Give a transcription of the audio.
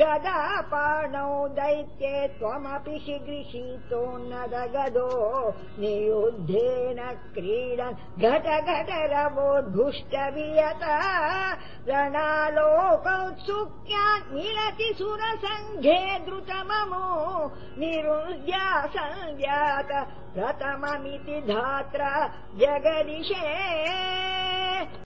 गदापाणौ दैत्ये त्वमपि शीघृहीतोन्नगदो निरुद्धेन क्रीडन् घट घट रवोद्भुष्ट वियत रणालोकौत्सुक्यान् मिलति सुरसङ्घे द्रुतममो निरुद्या सञ्जात प्रथममिति धात्रा जगदिशे।